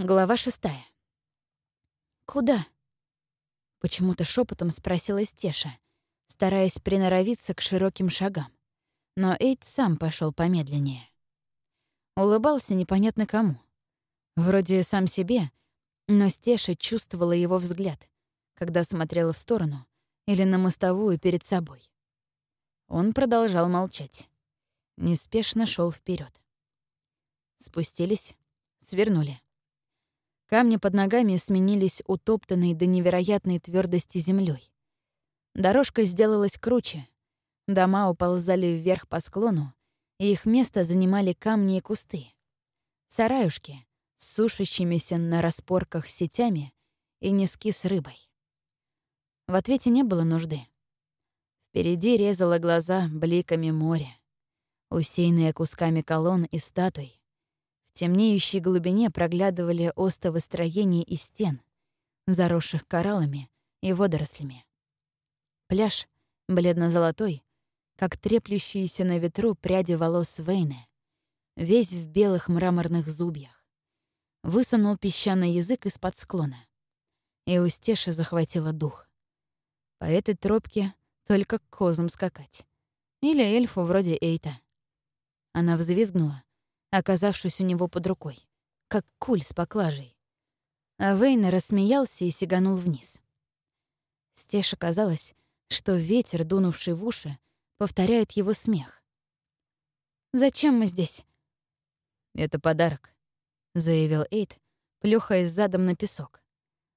Глава шестая. «Куда?» — почему-то шепотом спросила Стеша, стараясь приноровиться к широким шагам. Но Эйд сам пошел помедленнее. Улыбался непонятно кому. Вроде сам себе, но Стеша чувствовала его взгляд, когда смотрела в сторону или на мостовую перед собой. Он продолжал молчать. Неспешно шел вперед. Спустились, свернули. Камни под ногами сменились утоптанной до невероятной твердости землей. Дорожка сделалась круче. Дома уползали вверх по склону, и их место занимали камни и кусты. Сараюшки с сушащимися на распорках сетями и низки с рыбой. В ответе не было нужды. Впереди резало глаза бликами моря, усеянные кусками колонн и статуй, темнеющей глубине проглядывали остовы строений и стен, заросших кораллами и водорослями. Пляж, бледно-золотой, как треплющиеся на ветру пряди волос Вейны, весь в белых мраморных зубьях. Высунул песчаный язык из-под склона. И у Стеши захватила дух. По этой тропке только к козам скакать. Или эльфу вроде Эйта. Она взвизгнула, оказавшись у него под рукой, как куль с поклажей. А Вейна рассмеялся и сиганул вниз. Стеша казалось, что ветер, дунувший в уши, повторяет его смех. «Зачем мы здесь?» «Это подарок», — заявил Эйд, плюхаясь задом на песок.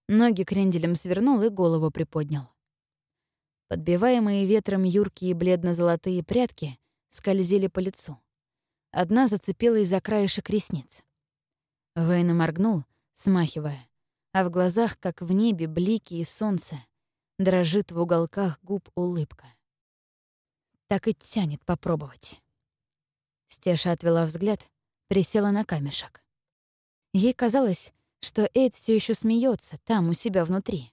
Ноги кренделем свернул и голову приподнял. Подбиваемые ветром юркие бледно-золотые прядки скользили по лицу. Одна зацепилась за краешек ресниц. Вейна моргнул, смахивая, а в глазах, как в небе, блики и солнце, дрожит в уголках губ улыбка. Так и тянет попробовать. Стеша отвела взгляд, присела на камешек. Ей казалось, что Эйд все еще смеется там, у себя внутри,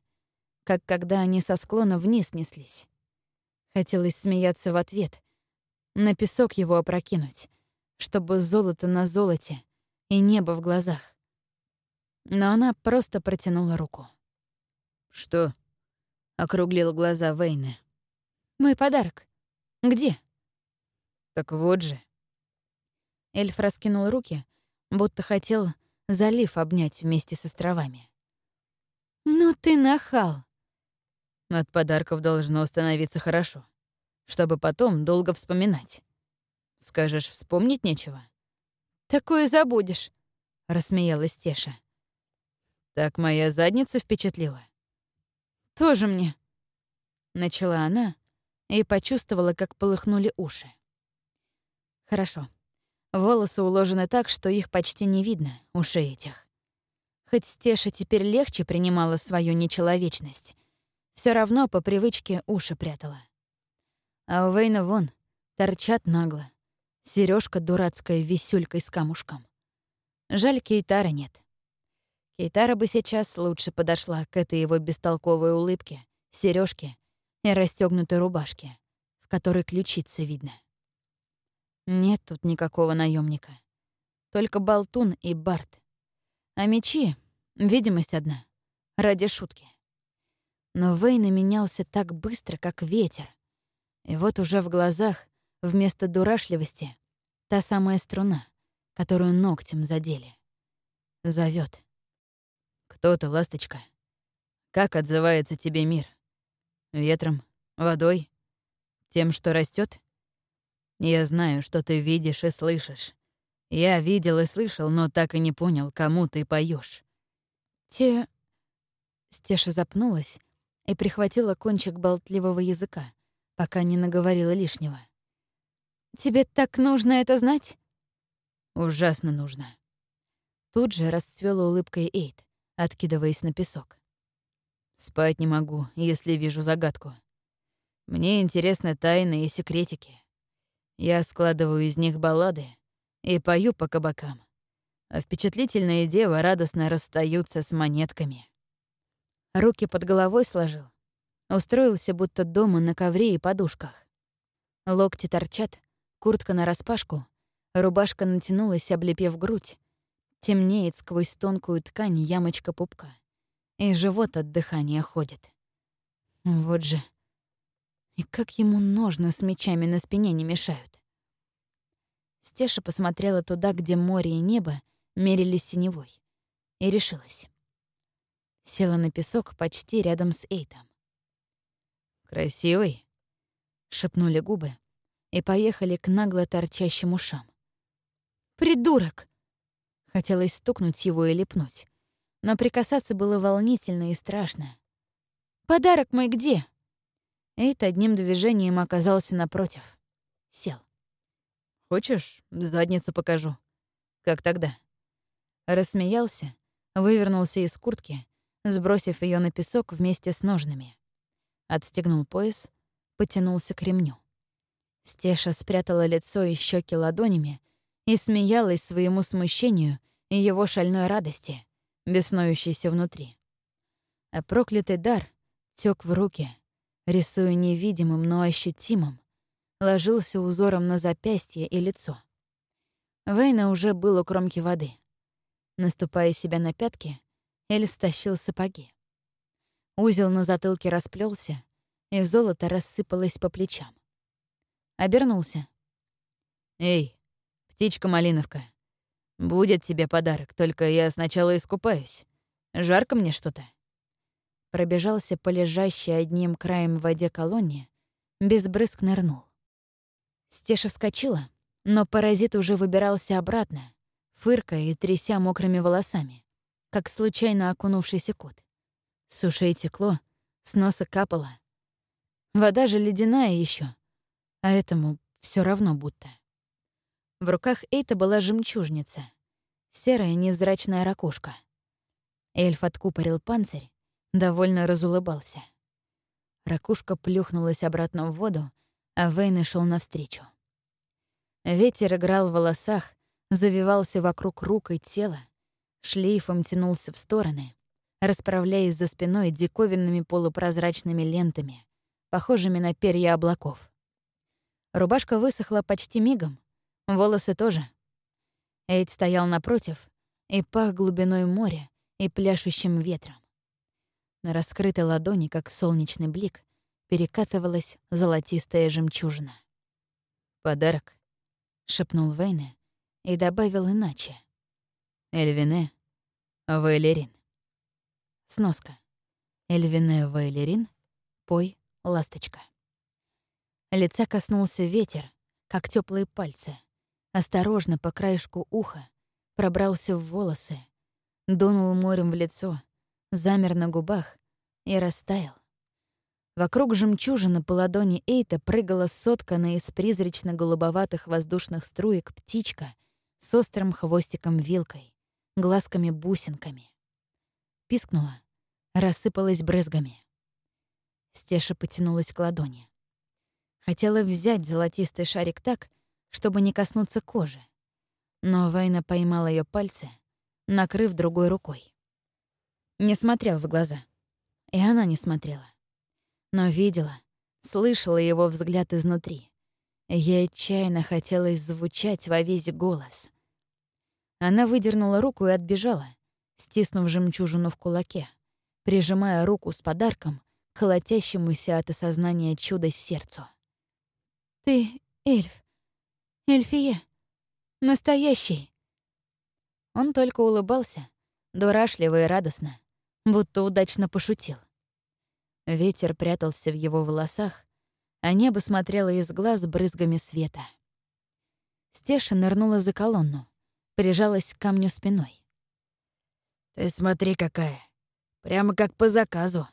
как когда они со склона вниз неслись. Хотелось смеяться в ответ, на песок его опрокинуть, чтобы золото на золоте и небо в глазах. Но она просто протянула руку. «Что?» — округлил глаза Вейны. «Мой подарок. Где?» «Так вот же». Эльф раскинул руки, будто хотел залив обнять вместе с островами. «Ну ты нахал!» От подарков должно становиться хорошо, чтобы потом долго вспоминать. Скажешь, вспомнить нечего? Такое забудешь, рассмеялась Теша. Так моя задница впечатлила. Тоже мне. Начала она и почувствовала, как полыхнули уши. Хорошо. Волосы уложены так, что их почти не видно, уши этих. Хоть Стеша теперь легче принимала свою нечеловечность, все равно по привычке уши прятала. А у Вейна вон торчат нагло, Сережка дурацкая висюлькой с камушком. Жаль, Кейтара нет. Кейтара бы сейчас лучше подошла к этой его бестолковой улыбке, сережке и расстегнутой рубашке, в которой ключицы видно. Нет тут никакого наемника, Только болтун и бард. А мечи — видимость одна, ради шутки. Но Вейна менялся так быстро, как ветер. И вот уже в глазах Вместо дурашливости — та самая струна, которую ногтем задели. Зовет. «Кто ты, ласточка? Как отзывается тебе мир? Ветром? Водой? Тем, что растет? Я знаю, что ты видишь и слышишь. Я видел и слышал, но так и не понял, кому ты поешь. Те... Стеша запнулась и прихватила кончик болтливого языка, пока не наговорила лишнего. Тебе так нужно это знать? Ужасно нужно. Тут же расцвела улыбкой Эйд, откидываясь на песок. Спать не могу, если вижу загадку. Мне интересны тайны и секретики. Я складываю из них баллады и пою по кабакам. А впечатлительные девы радостно расстаются с монетками. Руки под головой сложил. Устроился будто дома на ковре и подушках. Локти торчат, Куртка нараспашку, рубашка натянулась, облепев грудь. Темнеет сквозь тонкую ткань ямочка пупка. И живот от дыхания ходит. Вот же. И как ему ножны с мечами на спине не мешают. Стеша посмотрела туда, где море и небо мерились синевой, и решилась. Села на песок почти рядом с Эйтом. «Красивый?» — шепнули губы и поехали к нагло торчащим ушам. «Придурок!» Хотелось стукнуть его и лепнуть, но прикасаться было волнительно и страшно. «Подарок мой где?» Эйт одним движением оказался напротив. Сел. «Хочешь, задницу покажу? Как тогда?» Рассмеялся, вывернулся из куртки, сбросив ее на песок вместе с ножными. Отстегнул пояс, потянулся к ремню. Стеша спрятала лицо и щеки ладонями и смеялась своему смущению и его шальной радости, беснующейся внутри. А проклятый дар тек в руки, рисуя невидимым, но ощутимым, ложился узором на запястье и лицо. Вейна уже был у кромки воды. Наступая себя на пятки, Эль стащил сапоги. Узел на затылке расплелся, и золото рассыпалось по плечам. Обернулся. «Эй, птичка-малиновка, будет тебе подарок, только я сначала искупаюсь. Жарко мне что-то?» Пробежался по лежащей одним краем в воде колонне, без брызг нырнул. Стеша вскочила, но паразит уже выбирался обратно, фыркая и тряся мокрыми волосами, как случайно окунувшийся кот. С ушей текло, с носа капало. Вода же ледяная еще, а этому все равно будто. В руках Эйта была жемчужница, серая невзрачная ракушка. Эльф откупорил панцирь, довольно разулыбался. Ракушка плюхнулась обратно в воду, а Вейн шел навстречу. Ветер играл в волосах, завивался вокруг рук и тела, шлейфом тянулся в стороны, расправляясь за спиной диковинными полупрозрачными лентами, похожими на перья облаков. Рубашка высохла почти мигом, волосы тоже. Эйд стоял напротив и пах глубиной моря и пляшущим ветром. На раскрытой ладони, как солнечный блик, перекатывалась золотистая жемчужина. «Подарок», — шепнул Вейне и добавил иначе. «Эльвине, Вейлерин». Сноска. Эльвине Вейлерин, пой, ласточка. Лица коснулся ветер, как теплые пальцы. Осторожно по краешку уха пробрался в волосы, дунул морем в лицо, замер на губах и растаял. Вокруг жемчужины по ладони Эйта прыгала сотканная из призрачно-голубоватых воздушных струек птичка с острым хвостиком-вилкой, глазками-бусинками. Пискнула, рассыпалась брызгами. Стеша потянулась к ладони. Хотела взять золотистый шарик так, чтобы не коснуться кожи. Но Вайна поймала ее пальцы, накрыв другой рукой. Не смотрел в глаза. И она не смотрела. Но видела, слышала его взгляд изнутри. Ей отчаянно хотелось звучать во весь голос. Она выдернула руку и отбежала, стиснув жемчужину в кулаке, прижимая руку с подарком колотящемуся от осознания чуда сердцу. «Ты эльф. Эльфие. Настоящий». Он только улыбался, дурашливо и радостно, будто удачно пошутил. Ветер прятался в его волосах, а небо смотрело из глаз брызгами света. Стеша нырнула за колонну, прижалась к камню спиной. «Ты смотри какая! Прямо как по заказу!»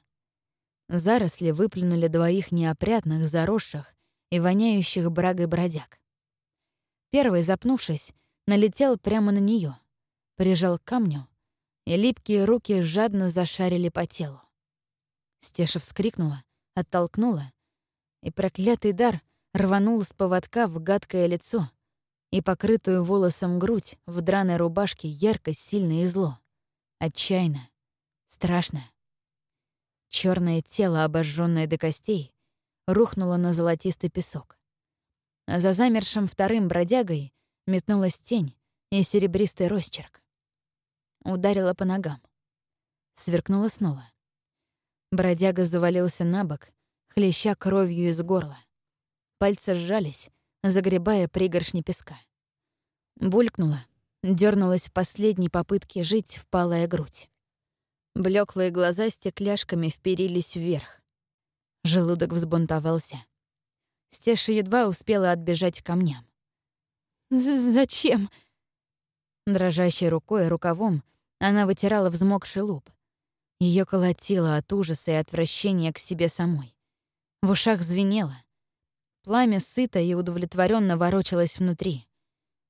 Заросли выплюнули двоих неопрятных, заросших, и воняющих брагой бродяг. Первый, запнувшись, налетел прямо на нее, прижал к камню, и липкие руки жадно зашарили по телу. Стеша вскрикнула, оттолкнула, и проклятый дар рванул с поводка в гадкое лицо и покрытую волосом грудь в драной рубашке ярко, сильно и зло. Отчаянно. Страшно. Черное тело, обожженное до костей, рухнула на золотистый песок. А за замершим вторым бродягой метнулась тень и серебристый росчерк. ударила по ногам. Сверкнула снова. Бродяга завалился на бок, хлеща кровью из горла. Пальцы сжались, загребая пригоршни песка. Булькнула, дернулась в последней попытке жить впалая грудь. Блеклые глаза стекляшками вперились вверх. Желудок взбунтовался. Стеша едва успела отбежать к камням. «Зачем?» Дрожащей рукой и рукавом она вытирала взмокший лоб. Ее колотило от ужаса и отвращения к себе самой. В ушах звенело. Пламя сыто и удовлетворенно ворочалось внутри.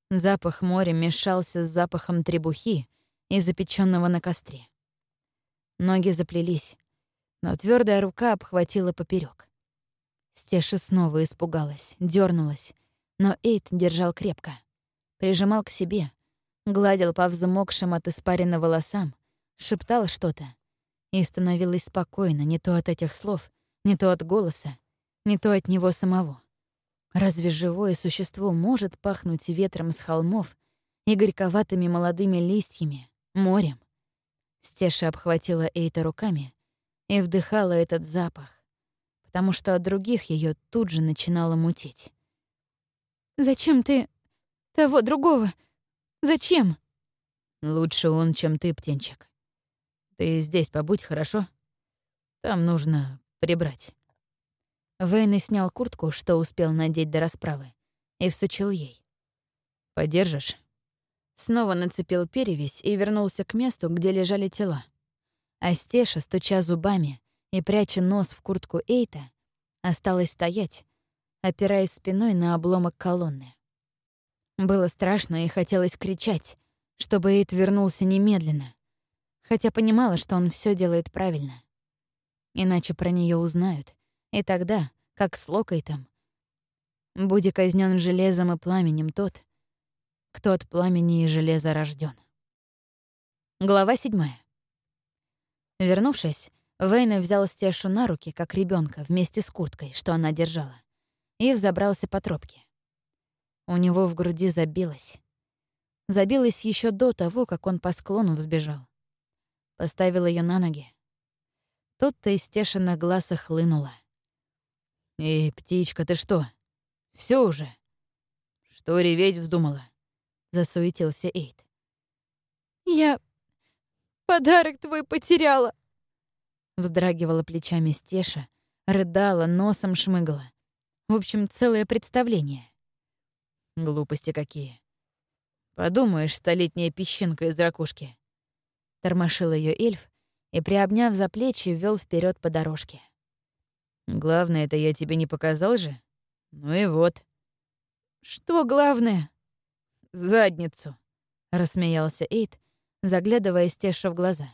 Запах моря мешался с запахом требухи и запеченного на костре. Ноги заплелись, но твердая рука обхватила поперек. Стеша снова испугалась, дернулась, но Эйт держал крепко. Прижимал к себе, гладил по взмокшим от испарины волосам, шептал что-то. И становилось спокойно не то от этих слов, не то от голоса, не то от него самого. Разве живое существо может пахнуть ветром с холмов и горьковатыми молодыми листьями, морем? Стеша обхватила Эйта руками и вдыхала этот запах, потому что от других ее тут же начинало мутить. «Зачем ты того другого? Зачем?» «Лучше он, чем ты, птенчик. Ты здесь побудь, хорошо? Там нужно прибрать». Вейн снял куртку, что успел надеть до расправы, и всучил ей. «Подержишь?» Снова нацепил перевязь и вернулся к месту, где лежали тела. А Стеша, стуча зубами и пряча нос в куртку Эйта, осталась стоять, опираясь спиной на обломок колонны. Было страшно и хотелось кричать, чтобы Эйт вернулся немедленно, хотя понимала, что он все делает правильно. Иначе про нее узнают, и тогда, как с Локойтом, будь казнен железом и пламенем тот, кто от пламени и железа рожден. Глава седьмая. Вернувшись, Вейна взял Стешу на руки, как ребенка, вместе с курткой, что она держала, и взобрался по тропке. У него в груди забилось. Забилось еще до того, как он по склону взбежал. Поставил ее на ноги. Тут-то из Стешина глаз охлынула. «Эй, птичка, ты что? Все уже? Что реветь вздумала?» засуетился Эйд. «Я подарок твой потеряла!» Вздрагивала плечами Стеша, рыдала, носом шмыгала. В общем, целое представление. Глупости какие. Подумаешь, столетняя песчинка из ракушки. Тормошил ее эльф и, приобняв за плечи, вел вперед по дорожке. Главное, это я тебе не показал же? Ну и вот. Что главное? задницу!» — рассмеялся Эйд, заглядывая Стеша в глаза,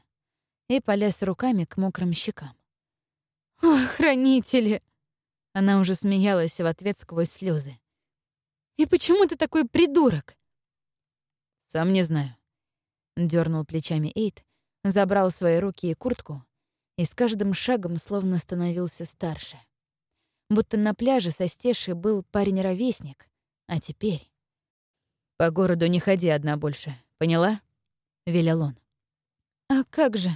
и полез руками к мокрым щекам. «О, хранители!» Она уже смеялась в ответ сквозь слезы. «И почему ты такой придурок?» «Сам не знаю», — дернул плечами Эйд, забрал свои руки и куртку и с каждым шагом словно становился старше. Будто на пляже со Стешей был парень-ровесник, а теперь... «По городу не ходи одна больше, поняла?» — велел он. «А как же?»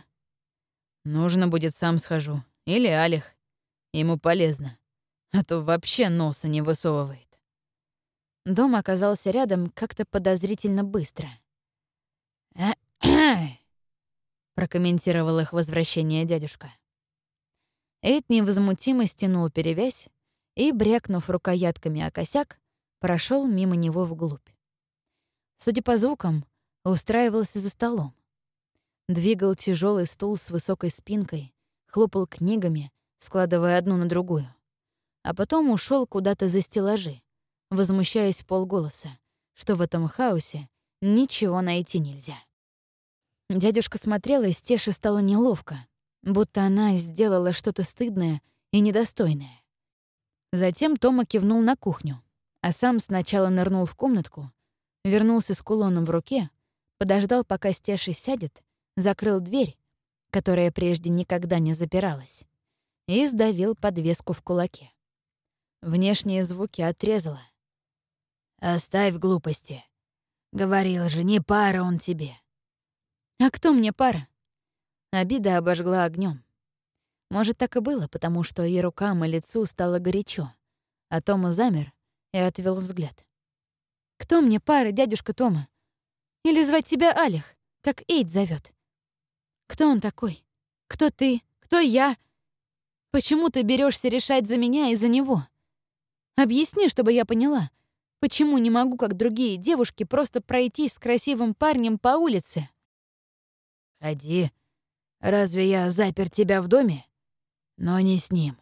«Нужно будет, сам схожу. Или Алих. Ему полезно. А то вообще носа не высовывает». Дом оказался рядом как-то подозрительно быстро. прокомментировал их возвращение дядюшка. Эйд невозмутимо стянул перевязь и, брякнув рукоятками о косяк, прошел мимо него вглубь. Судя по звукам, устраивался за столом. Двигал тяжелый стул с высокой спинкой, хлопал книгами, складывая одну на другую. А потом ушел куда-то за стеллажи, возмущаясь полголоса, что в этом хаосе ничего найти нельзя. Дядюшка смотрела, и Стеше стало неловко, будто она сделала что-то стыдное и недостойное. Затем Тома кивнул на кухню, а сам сначала нырнул в комнатку, вернулся с кулоном в руке, подождал, пока Стеша сядет, закрыл дверь, которая прежде никогда не запиралась, и сдавил подвеску в кулаке. Внешние звуки отрезало. «Оставь глупости. Говорил же, не пара он тебе». А кто мне пара? Обида обожгла огнем. Может, так и было, потому что и рукам, и лицу стало горячо, а Тома замер и отвел взгляд. «Кто мне пара, дядюшка Тома? Или звать тебя Алих, как Эйд зовет? Кто он такой? Кто ты? Кто я? Почему ты берешься решать за меня и за него? Объясни, чтобы я поняла, почему не могу, как другие девушки, просто пройти с красивым парнем по улице?» «Ходи. Разве я запер тебя в доме? Но не с ним.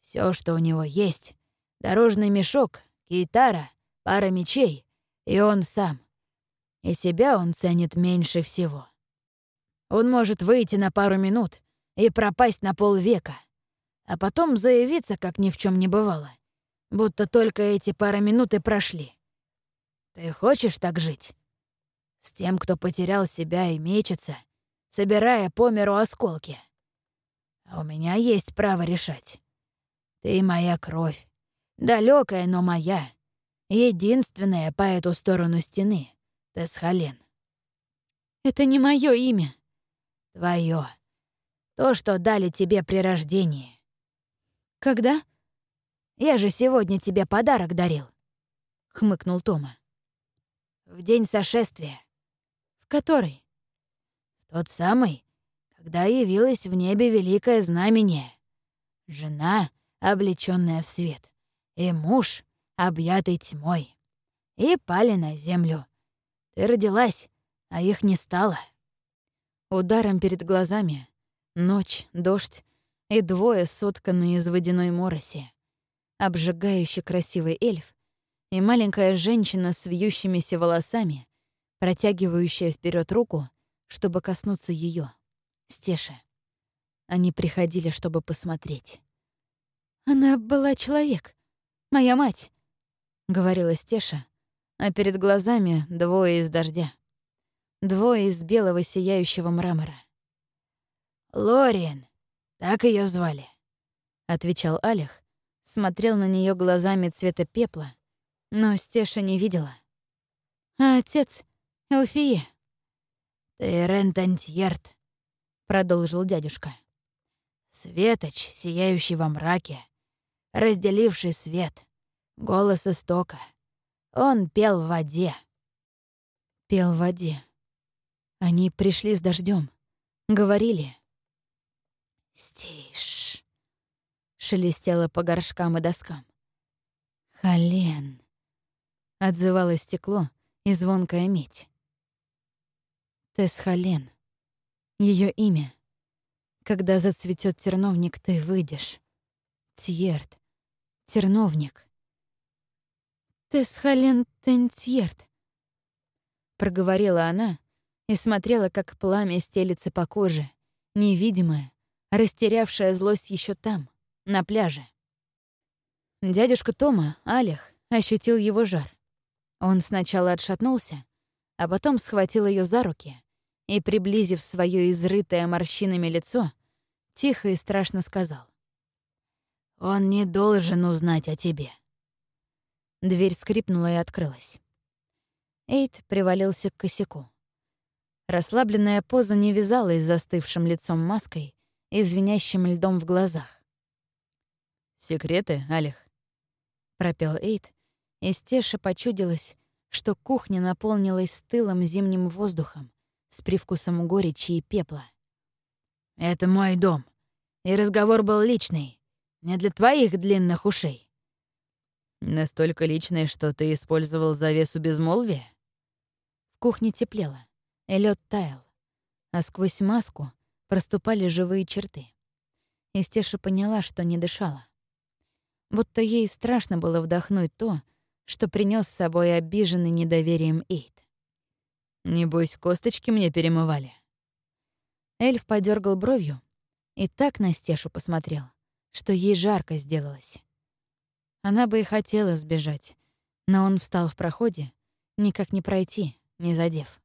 Все, что у него есть — дорожный мешок, гитара, пара мечей, и он сам. И себя он ценит меньше всего. Он может выйти на пару минут и пропасть на полвека, а потом заявиться, как ни в чем не бывало, будто только эти пара минут и прошли. Ты хочешь так жить? С тем, кто потерял себя и мечется, собирая по миру осколки. А у меня есть право решать. Ты моя кровь. далекая, но моя. Единственная по эту сторону стены. Тесхален. Это не мое имя. Твое. То, что дали тебе при рождении. Когда? Я же сегодня тебе подарок дарил. Хмыкнул Тома. В день сошествия. В который? Тот самый, когда явилось в небе великое знамение. Жена, облечённая в свет, и муж, объятый тьмой. И пали на землю. Ты родилась, а их не стало. Ударом перед глазами ночь, дождь и двое сотканные из водяной мороси. Обжигающий красивый эльф и маленькая женщина с вьющимися волосами, протягивающая вперед руку чтобы коснуться ее, Стеши. Они приходили, чтобы посмотреть. «Она была человек. Моя мать», — говорила Стеша, а перед глазами двое из дождя. Двое из белого сияющего мрамора. «Лориен, так ее звали», — отвечал Алих, смотрел на нее глазами цвета пепла, но Стеша не видела. «А отец — Элфие», «Ты Рентантьерт», — продолжил дядюшка. «Светоч, сияющий во мраке, разделивший свет, голос истока. Он пел в воде». Пел в воде. Они пришли с дождем, говорили. «Стишь», — шелестело по горшкам и доскам. «Холен», — отзывалось стекло и звонкая медь. Тесхален. Ее имя. Когда зацветет терновник, ты выйдешь. Тьерт. Терновник. Тесхален Тентьерт. Проговорила она и смотрела, как пламя стелится по коже, невидимое, растерявшая злость еще там, на пляже. Дядюшка Тома, Алих, ощутил его жар. Он сначала отшатнулся, а потом схватил ее за руки и, приблизив свое изрытое морщинами лицо, тихо и страшно сказал. «Он не должен узнать о тебе». Дверь скрипнула и открылась. Эйд привалился к косяку. Расслабленная поза не вязалась с застывшим лицом маской и звенящим льдом в глазах. «Секреты, Алих?» — пропел Эйд, и Стеша почудилась, что кухня наполнилась стылым зимним воздухом, с привкусом горечи и пепла. «Это мой дом, и разговор был личный, не для твоих длинных ушей». «Настолько личный, что ты использовал завесу безмолвия?» В кухне теплело, и лед таял, а сквозь маску проступали живые черты. И Стеша поняла, что не дышала. Будто ей страшно было вдохнуть то, что принес с собой обиженный недоверием Эйд. Небось, косточки мне перемывали. Эльф подергал бровью и так на Стешу посмотрел, что ей жарко сделалось. Она бы и хотела сбежать, но он встал в проходе, никак не пройти, не задев.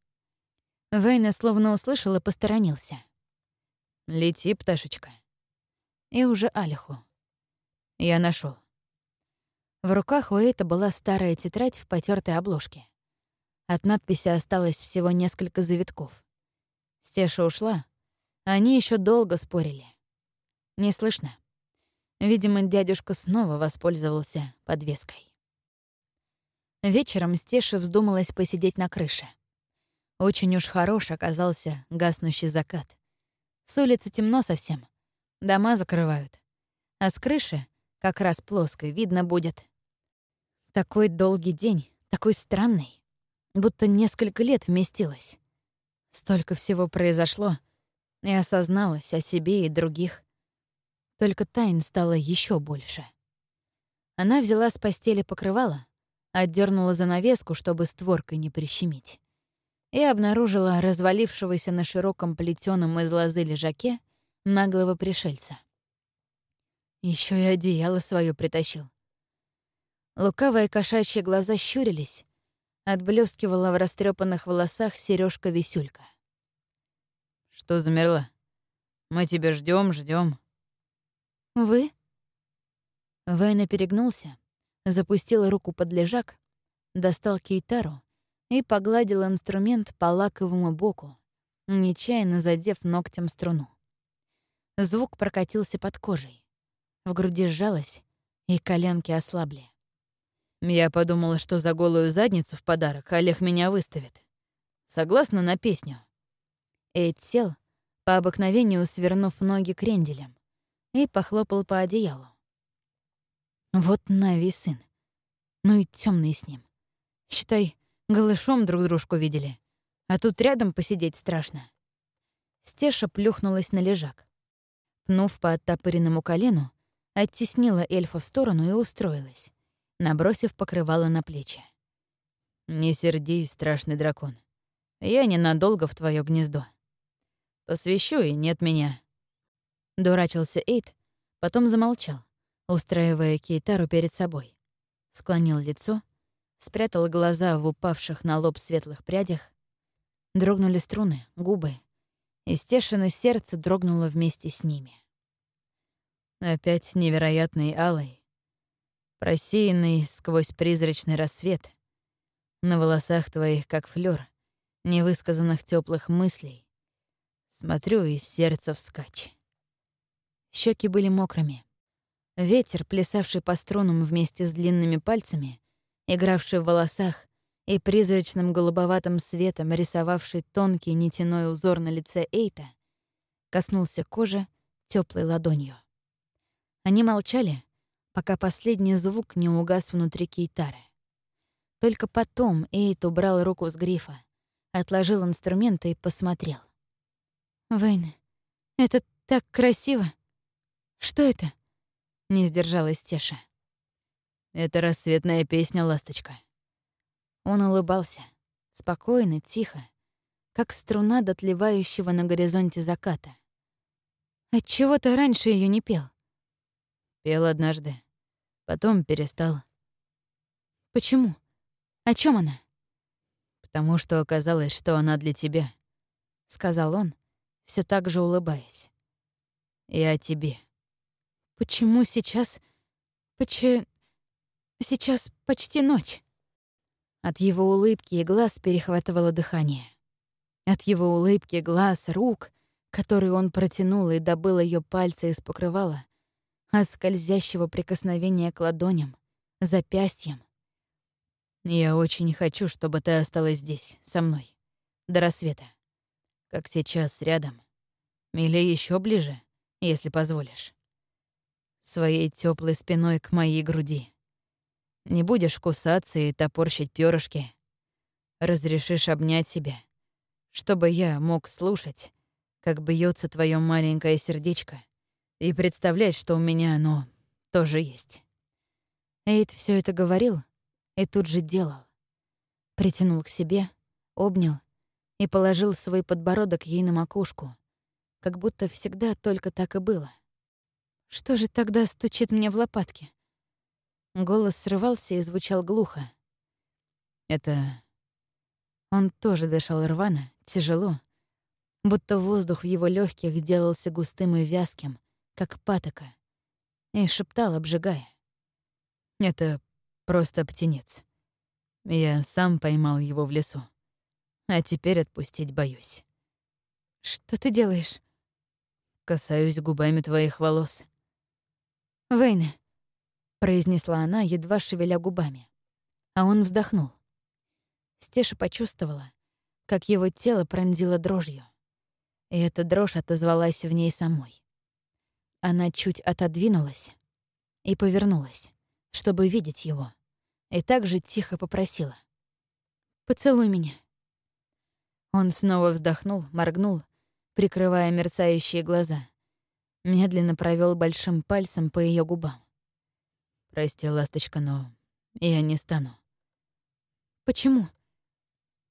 Вейна словно услышал и посторонился. «Лети, пташечка». И уже Алиху. Я нашел. В руках у Эйта была старая тетрадь в потертой обложке. От надписи осталось всего несколько завитков. Стеша ушла, они еще долго спорили. Не слышно. Видимо, дядюшка снова воспользовался подвеской. Вечером Стеша вздумалась посидеть на крыше. Очень уж хорош оказался гаснущий закат. С улицы темно совсем. Дома закрывают. А с крыши, как раз плоской, видно будет. Такой долгий день, такой странный. Будто несколько лет вместилось. Столько всего произошло, и осозналась о себе и других. Только тайн стало еще больше. Она взяла с постели покрывало, отдернула занавеску, чтобы створкой не прищемить, и обнаружила развалившегося на широком плетеном из лозы лежаке наглого пришельца. Еще и одеяло свое притащил. Лукавые кошачьи глаза щурились, отблескивала в растрепанных волосах сережка висюлька. Что замерла? Мы тебя ждем, ждем. Вы? Вейна перегнулся, запустил руку под лежак, достал кейтару и погладил инструмент по лаковому боку, нечаянно задев ногтем струну. Звук прокатился под кожей. В груди сжалось, и коленки ослабли. Я подумала, что за голую задницу в подарок Олег меня выставит. Согласна на песню. Эйд сел, по обыкновению свернув ноги кренделем, и похлопал по одеялу. Вот Нави сын. Ну и темный с ним. Считай, голышом друг дружку видели. А тут рядом посидеть страшно. Стеша плюхнулась на лежак. Пнув по оттопыренному колену, оттеснила эльфа в сторону и устроилась, набросив покрывало на плечи. «Не сердись, страшный дракон. Я ненадолго в твое гнездо. Посвящу, и нет меня». Дурачился Эйд, потом замолчал, устраивая Кейтару перед собой. Склонил лицо, спрятал глаза в упавших на лоб светлых прядях. Дрогнули струны, губы, и стешено сердце дрогнуло вместе с ними. Опять невероятный алый, просеянный сквозь призрачный рассвет. На волосах твоих, как флёр, невысказанных теплых мыслей. Смотрю, и сердце вскачь. Щеки были мокрыми. Ветер, плясавший по струнам вместе с длинными пальцами, игравший в волосах и призрачным голубоватым светом рисовавший тонкий нитяной узор на лице Эйта, коснулся кожи теплой ладонью. Они молчали, пока последний звук не угас внутри Кейтары. Только потом Эйт убрал руку с грифа, отложил инструменты и посмотрел. «Вейн, это так красиво! Что это?» — не сдержалась Теша. «Это рассветная песня, ласточка». Он улыбался, спокойно, тихо, как струна дотлевающего на горизонте заката. Отчего ты раньше ее не пел? Пел однажды, потом перестал. Почему? О чем она? Потому что оказалось, что она для тебя, сказал он, все так же улыбаясь. И о тебе. Почему сейчас... Почему... Сейчас почти ночь. От его улыбки и глаз перехватывало дыхание. От его улыбки, глаз, рук, которые он протянул и добыл ее пальцы из покрывала, от скользящего прикосновения к ладоням, запястьям. «Я очень хочу, чтобы ты осталась здесь, со мной, до рассвета как сейчас рядом. Или еще ближе, если позволишь. Своей теплой спиной к моей груди. Не будешь кусаться и топорщить перышки. Разрешишь обнять себя, чтобы я мог слушать, как бьется твое маленькое сердечко, и представлять, что у меня оно тоже есть. Эйд все это говорил и тут же делал. Притянул к себе, обнял и положил свой подбородок ей на макушку, как будто всегда только так и было. Что же тогда стучит мне в лопатки? Голос срывался и звучал глухо. Это... Он тоже дышал рвано, тяжело, будто воздух в его легких делался густым и вязким, как патока, и шептал, обжигая. Это просто птенец. Я сам поймал его в лесу а теперь отпустить боюсь. Что ты делаешь? Касаюсь губами твоих волос. Вейне, произнесла она, едва шевеля губами. А он вздохнул. Стеша почувствовала, как его тело пронзило дрожью. И эта дрожь отозвалась в ней самой. Она чуть отодвинулась и повернулась, чтобы видеть его, и также тихо попросила. «Поцелуй меня». Он снова вздохнул, моргнул, прикрывая мерцающие глаза. Медленно провел большим пальцем по ее губам. «Прости, ласточка, но я не стану». «Почему?»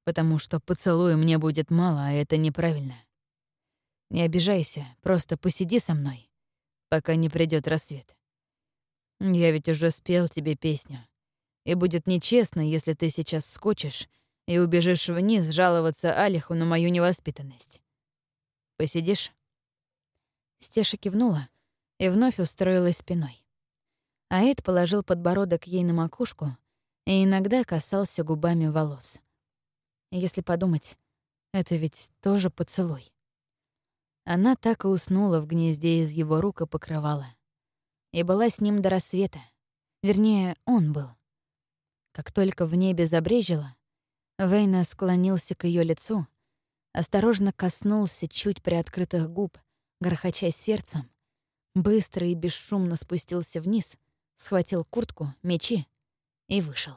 «Потому что поцелуя мне будет мало, а это неправильно. Не обижайся, просто посиди со мной, пока не придет рассвет. Я ведь уже спел тебе песню, и будет нечестно, если ты сейчас вскочишь и убежишь вниз жаловаться Алиху на мою невоспитанность. Посидишь?» Стеша кивнула и вновь устроилась спиной. Аид положил подбородок ей на макушку и иногда касался губами волос. Если подумать, это ведь тоже поцелуй. Она так и уснула в гнезде из его рук и покрывала. И была с ним до рассвета. Вернее, он был. Как только в небе забрежило, Вейна склонился к ее лицу, осторожно коснулся чуть приоткрытых губ, грохоча сердцем, быстро и бесшумно спустился вниз, схватил куртку, мечи и вышел.